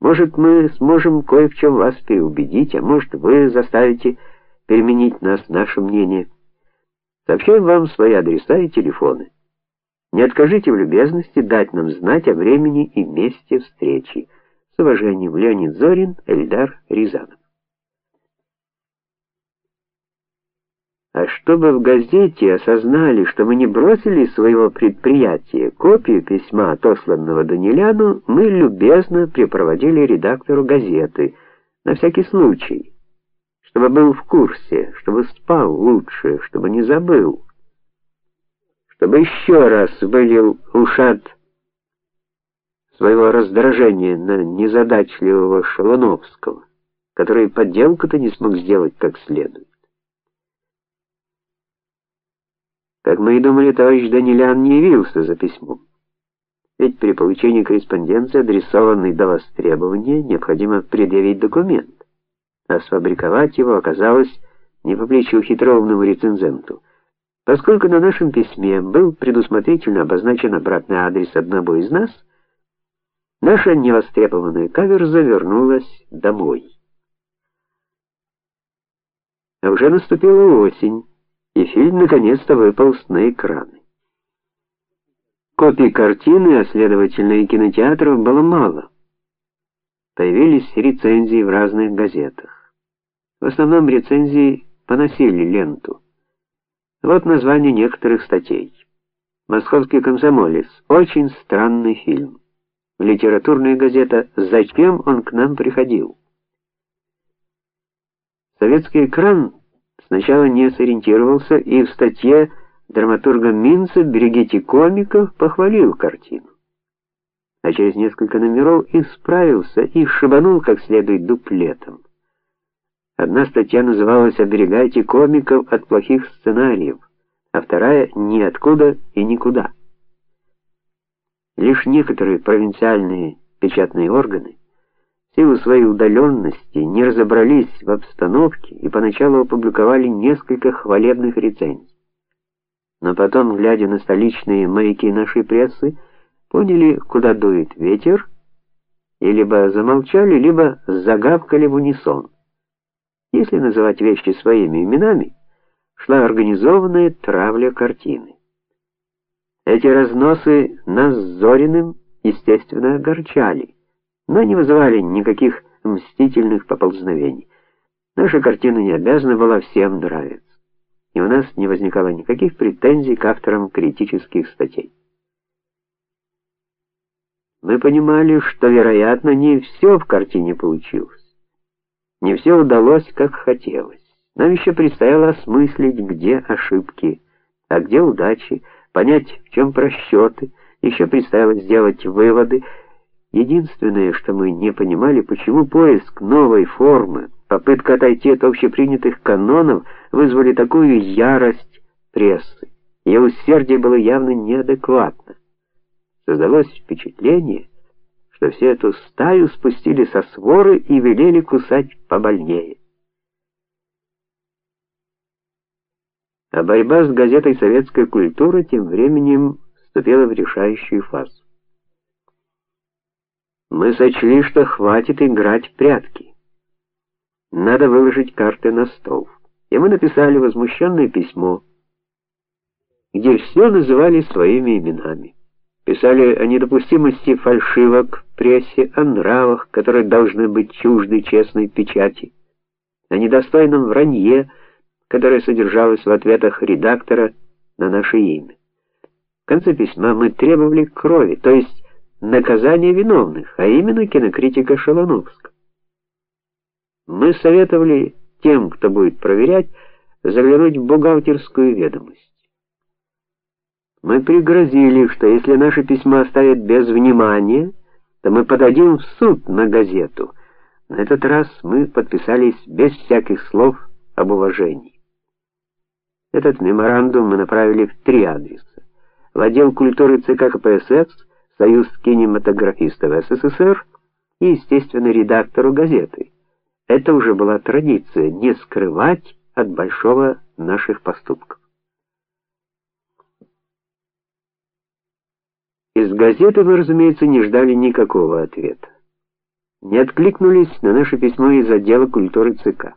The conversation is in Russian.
Может, мы сможем кое в чем вас переубедить, а может, вы заставите переменить нас наше мнение. Сообщаем вам свои адреса и телефоны. Не откажите в любезности дать нам знать о времени и месте встречи. С уважением, Леонид Зорин, Эльдар Рязанов. А чтобы в газете осознали, что мы не бросили своего предприятия, копию письма, отосланного Даниляну, мы любезно припроводили редактору газеты, на всякий случай, чтобы был в курсе, чтобы спал лучше, чтобы не забыл, чтобы еще раз вылил ушат своего раздражения на незадачливого Шалоновского, который подделку-то не смог сделать как следует. Как мы и думали, товарищ Данилян не явился за письмом. Ведь при получении корреспонденции, адресованной до востребования, необходимо предъявить документ, а сфабриковать его оказалось не по плечу хитроумному рецензенту. Поскольку на нашем письме был предусмотрительно обозначен обратный адрес одного из нас, наша невостребованная каверза вернулась домой. А уже наступила осень и фильм наконец-то выполз на экраны. Копий картины, а следовательно и кинотеатров было мало. Появились рецензии в разных газетах. В основном рецензии поносили ленту. Вот название некоторых статей. Московский комсомолец. Очень странный фильм. Литературная газета Зачем он к нам приходил? Советский экран сначала не сориентировался и в статье драматурга Минца «Берегите комиков» похвалил картину. А через несколько номеров исправился и шибанул как следует дуплетом. Одна статья называлась «Оберегайте комиков от плохих сценариев», а вторая «Ниоткуда и никуда». Лишь некоторые провинциальные печатные органы силу своей удаленности не разобрались в обстановке и поначалу опубликовали несколько хвалебных рецензий. Но потом, глядя на столичные маяки нашей прессы, поняли, куда дует ветер, и либо замолчали, либо загавкали в унисон. Если называть вещи своими именами, шла организованная травля картины. Эти разносы нас с Зориным, естественно, огорчали но не вызывали никаких мстительных поползновений. Наша картина не обязана была всем нравиться, и у нас не возникало никаких претензий к авторам критических статей. Мы понимали, что, вероятно, не все в картине получилось. Не все удалось, как хотелось. Нам еще предстояло осмыслить, где ошибки, а где удачи, понять, в чем просчеты. Еще предстояло сделать выводы Единственное, что мы не понимали, почему поиск новой формы, попытка отойти от общепринятых канонов вызвали такую ярость прессы. Ее усердие было явно неадекватно. Создалось впечатление, что все эту стаю спустили со своры и велели кусать побольнее. А борьба с газетой Советская культура тем временем вступила в решающую фазу. Мы сочли, что хватит играть в прятки. Надо выложить карты на стол. И мы написали возмущенное письмо, где все называли своими именами. Писали о недопустимости фальшивок в прессе, о нравах, которые должны быть чужды честной печати, о недостойном вранье, которое содержалось в ответах редактора на наше имя. В конце письма мы требовали крови, то есть наказание виновных, а именно кинокритика Шалоновского. Мы советовали тем, кто будет проверять, заглянуть в бухгалтерскую ведомость. Мы пригрозили, что если наше письмо оставят без внимания, то мы подадим в суд на газету. На этот раз мы подписались без всяких слов об уважении. Этот меморандум мы направили в три адреса: в отдел культуры ЦК КПСС, Союз кинематографистов СССР и, естественно, редактору газеты. Это уже была традиция не скрывать от большого наших поступков. Из газеты мы, разумеется, не ждали никакого ответа. не откликнулись на наше письмо из отдела культуры ЦК.